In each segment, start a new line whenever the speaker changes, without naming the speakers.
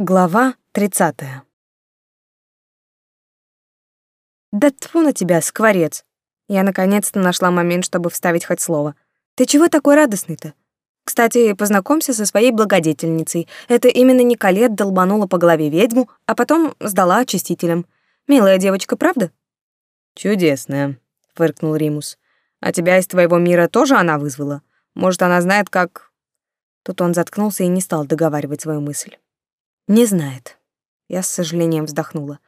Глава 30. Да тьфу на тебя, скворец. Я наконец-то нашла момент, чтобы вставить хоть слово. Ты чего такой радостный-то? Кстати, познакомься со своей благодетельницей. Это именно Николет долбанула по голове ведьму, а потом сдала очистителям. Милая девочка, правда?
Чудесная, фыркнул Римус. А тебя из твоего мира тоже она вызвала? Может, она знает, как
Тут он заткнулся и не стал договаривать свою мысль. Не знает. Я с сожалением вздохнула.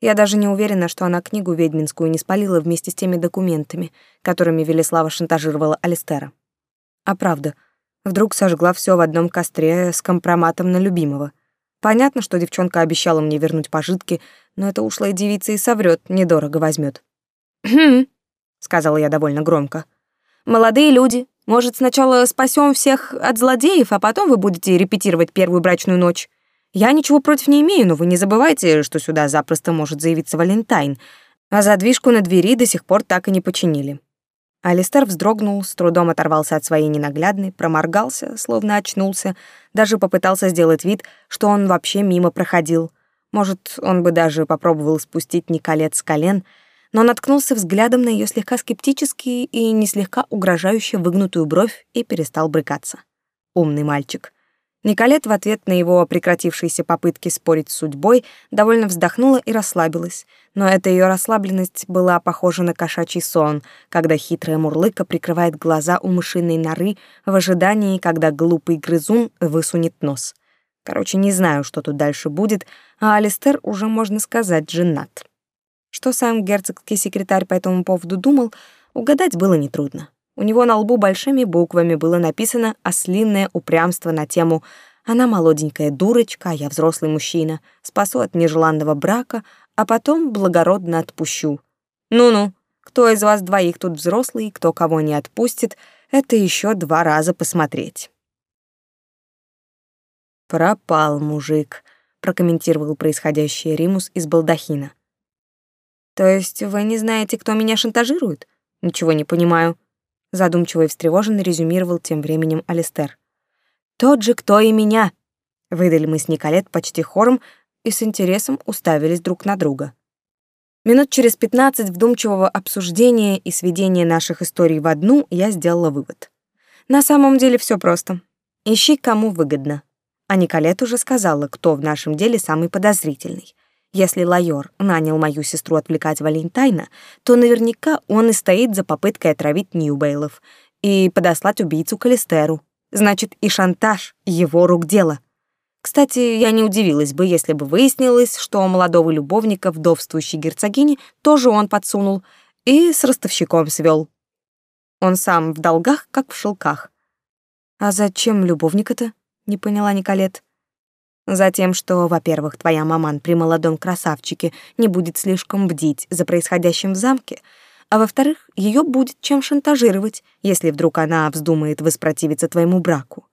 Я даже не уверена, что она книгу ведьминскую не спалила вместе с теми документами, которыми Велислава шантажировала Алистера. А правда, вдруг сожгла все в одном костре с компроматом на любимого. Понятно, что девчонка обещала мне вернуть пожитки, но эта ушлая девица и соврет, недорого возьмет. «Хм», — сказала я довольно громко. «Молодые люди, может, сначала спасем всех от злодеев, а потом вы будете репетировать первую брачную ночь?» Я ничего против не имею, но вы не забывайте, что сюда запросто может заявиться Валентайн, а задвижку на двери до сих пор так и не починили. Алистер вздрогнул, с трудом оторвался от своей ненаглядной, проморгался, словно очнулся, даже попытался сделать вид, что он вообще мимо проходил. Может, он бы даже попробовал спустить Николет с колен, но наткнулся взглядом на ее слегка скептический и не слегка угрожающе выгнутую бровь и перестал брыкаться. Умный мальчик. Николет в ответ на его прекратившиеся попытки спорить с судьбой довольно вздохнула и расслабилась, но эта ее расслабленность была похожа на кошачий сон, когда хитрая мурлыка прикрывает глаза у мышиной норы в ожидании, когда глупый грызун высунет нос. Короче, не знаю, что тут дальше будет, а Алистер уже, можно сказать, женат. Что сам герцогский секретарь по этому поводу думал, угадать было нетрудно. У него на лбу большими буквами было написано ослинное упрямство на тему «Она молоденькая дурочка, а я взрослый мужчина, спасу от нежеланного брака, а потом благородно отпущу». Ну-ну, кто из вас двоих тут взрослый, кто кого не отпустит, это еще два раза посмотреть. «Пропал мужик», — прокомментировал происходящее Римус из балдахина. «То есть вы не знаете, кто меня шантажирует? Ничего не понимаю», задумчиво и встревоженно резюмировал тем временем Алистер. Тот же, кто и меня, выдали мы с Николет почти хором и с интересом уставились друг на друга. Минут через пятнадцать вдумчивого обсуждения и сведения наших историй в одну я сделала вывод. На самом деле все просто. Ищи, кому выгодно. А Николет уже сказала, кто в нашем деле самый подозрительный. Если Лайор нанял мою сестру отвлекать Валентайна, то наверняка он и стоит за попыткой отравить Ньюбейлов и подослать убийцу Калистеру. Значит, и шантаж — его рук дело. Кстати, я не удивилась бы, если бы выяснилось, что молодого любовника вдовствующей герцогини тоже он подсунул и с ростовщиком свел. Он сам в долгах, как в шелках. «А зачем любовника-то?» — не поняла Николет. Затем, что, во-первых, твоя маман при молодом красавчике не будет слишком бдить за происходящим в замке, а во-вторых, ее будет чем шантажировать, если вдруг она вздумает воспротивиться твоему браку.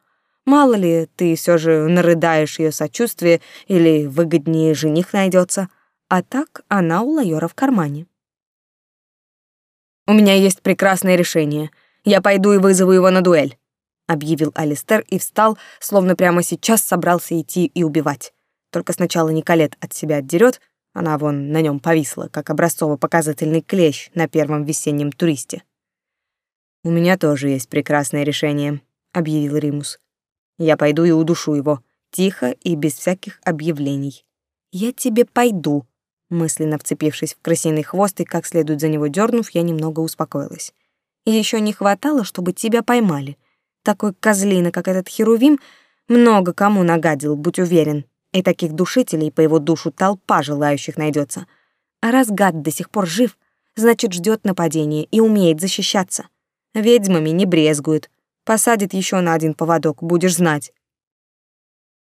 Мало ли, ты все же нарыдаешь ее сочувствие или выгоднее жених найдется, а так она у Лайора в кармане. «У меня есть прекрасное решение. Я пойду и вызову его на дуэль», объявил Алистер и встал, словно прямо сейчас собрался идти и убивать. Только сначала Николет от себя отдерет, она вон на нем повисла, как образцово-показательный клещ на первом весеннем туристе. «У меня тоже есть прекрасное решение», — объявил Римус. «Я пойду и удушу его, тихо и без всяких объявлений». «Я тебе пойду», — мысленно вцепившись в крысиный хвост и как следует за него дернув, я немного успокоилась. И еще не хватало, чтобы тебя поймали. Такой козлина, как этот Херувим, много кому нагадил, будь уверен. И таких душителей по его душу толпа желающих найдется. А раз гад до сих пор жив, значит, ждет нападения и умеет защищаться. Ведьмами не брезгует. Посадит еще на один поводок, будешь знать.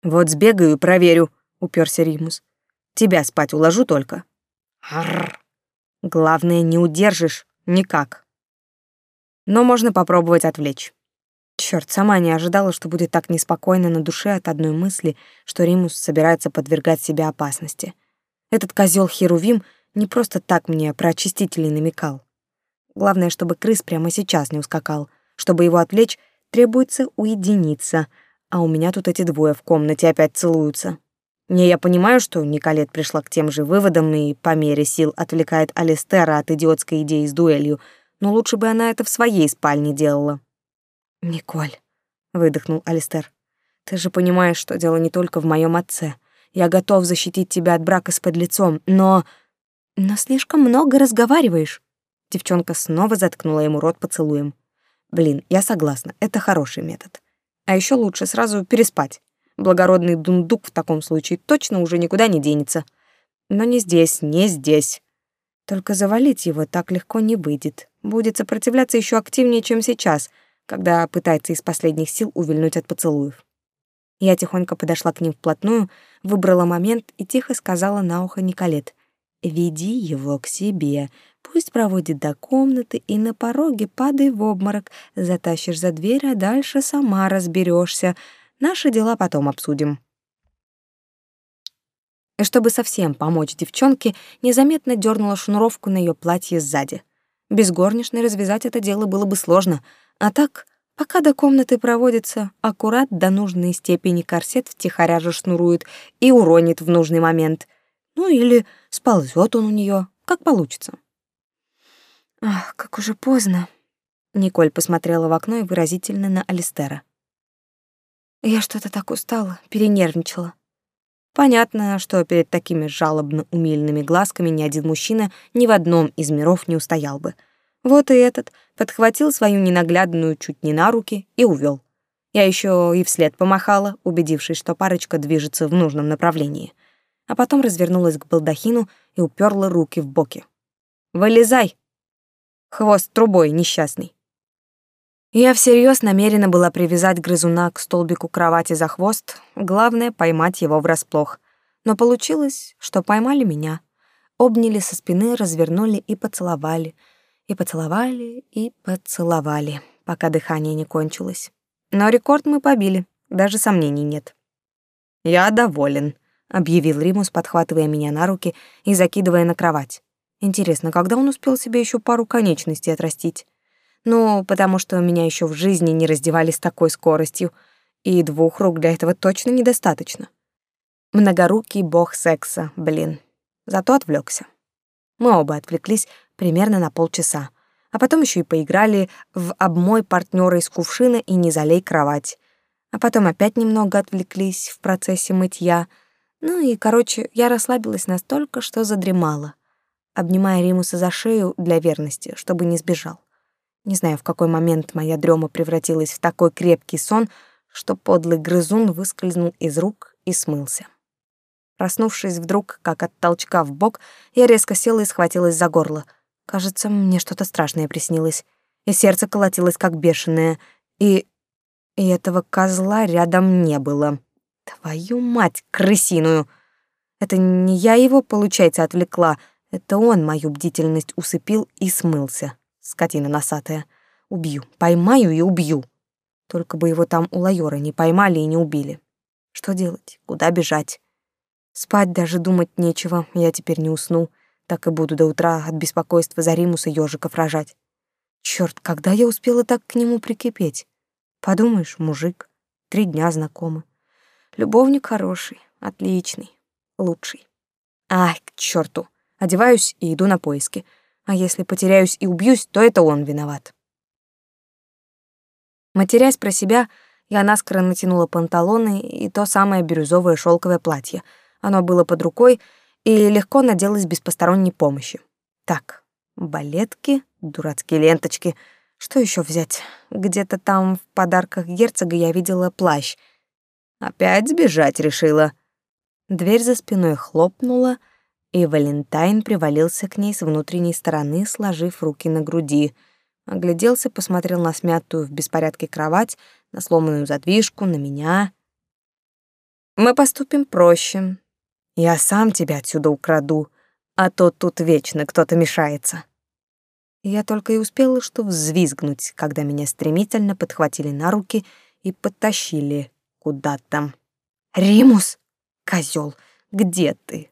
Вот сбегаю и проверю, уперся Римус. Тебя спать уложу только. Арр. Главное, не удержишь никак. Но можно попробовать отвлечь. Черт, сама не ожидала, что будет так неспокойно на душе от одной мысли, что Римус собирается подвергать себя опасности. Этот козел Херувим не просто так мне про очистителей намекал. Главное, чтобы крыс прямо сейчас не ускакал. Чтобы его отвлечь, требуется уединиться, а у меня тут эти двое в комнате опять целуются. Не, я понимаю, что Николет пришла к тем же выводам и по мере сил отвлекает Алистера от идиотской идеи с дуэлью, но лучше бы она это в своей спальне делала.
«Николь», — выдохнул Алистер, — «ты же понимаешь, что дело не только в моем отце. Я готов защитить тебя от брака с подлецом, но...» «Но слишком много разговариваешь». Девчонка снова заткнула ему рот поцелуем. «Блин, я согласна, это хороший метод. А еще лучше сразу переспать. Благородный дундук в таком случае точно уже никуда не денется. Но не здесь, не здесь. Только завалить его так легко не выйдет. Будет сопротивляться еще активнее, чем сейчас, когда пытается из последних сил увильнуть от поцелуев. Я тихонько подошла к ним вплотную, выбрала момент и тихо сказала на ухо Николет. «Веди его к себе, пусть проводит до комнаты и на пороге падай в обморок, затащишь за дверь, а дальше сама разберешься. Наши дела потом обсудим. И чтобы совсем помочь девчонке, незаметно дернула шнуровку на ее платье сзади. Без горничной развязать это дело было бы сложно, а так, пока до комнаты проводится, аккурат до нужной степени корсет втихаря же шнурует и уронит в нужный момент. Ну или сползет он у нее, как получится.
Ах, как уже поздно. Николь посмотрела в окно и выразительно на Алистера. Я что-то так устала, перенервничала. Понятно, что перед такими жалобно умильными глазками ни один мужчина ни в одном из миров не устоял бы. Вот и этот подхватил свою ненаглядную чуть не на руки и увел. Я еще и вслед помахала, убедившись, что парочка движется в нужном направлении. А потом развернулась к балдахину и уперла руки в боки. «Вылезай!» Хвост трубой несчастный. Я всерьез намерена была привязать грызуна к столбику кровати за хвост, главное — поймать его врасплох. Но получилось, что поймали меня. Обняли со спины, развернули и поцеловали. И поцеловали, и поцеловали, пока дыхание не кончилось. Но рекорд мы побили, даже сомнений нет. «Я доволен», — объявил Римус, подхватывая меня на руки и закидывая на кровать. Интересно, когда он успел себе еще пару конечностей отрастить? Ну, потому что меня еще в жизни не раздевали с такой скоростью, и двух рук для этого точно недостаточно. Многорукий бог секса, блин. Зато отвлекся. Мы оба отвлеклись примерно на полчаса, а потом еще и поиграли в обмой партнера из кувшина и не залей кровать. А потом опять немного отвлеклись в процессе мытья. Ну и, короче, я расслабилась настолько, что задремала, обнимая Римуса за шею для верности, чтобы не сбежал. Не знаю, в какой момент моя дрема превратилась в такой крепкий сон, что подлый грызун выскользнул из рук и смылся. Проснувшись вдруг, как от толчка в бок, я резко села и схватилась за горло. Кажется, мне что-то страшное приснилось. И сердце колотилось как бешеное. И... и этого козла рядом не было. Твою мать крысиную! Это не я его, получается, отвлекла. Это он мою бдительность усыпил и смылся скотина носатая. Убью, поймаю и убью. Только бы его там у Лайора не поймали и не убили. Что делать? Куда бежать? Спать даже думать нечего, я теперь не усну. Так и буду до утра от беспокойства за Римуса ёжиков рожать. Чёрт, когда я успела так к нему прикипеть? Подумаешь, мужик, три дня знакомы. Любовник хороший, отличный, лучший. Ай, к чёрту. Одеваюсь и иду на поиски. А если потеряюсь и убьюсь, то это он виноват. Матерясь про себя, я наскоро натянула панталоны и то самое бирюзовое шелковое платье. Оно было под рукой и легко наделось без посторонней помощи. Так, балетки, дурацкие ленточки. Что еще взять? Где-то там в подарках герцога я видела плащ. Опять сбежать решила. Дверь за спиной хлопнула, и Валентайн привалился к ней с внутренней стороны, сложив руки на груди. Огляделся, посмотрел на смятую в беспорядке кровать, на сломанную задвижку, на меня. «Мы поступим проще. Я сам тебя отсюда украду, а то тут вечно кто-то мешается». Я только и успела что взвизгнуть, когда меня стремительно подхватили на руки и подтащили куда-то. «Римус! Козёл, где ты?»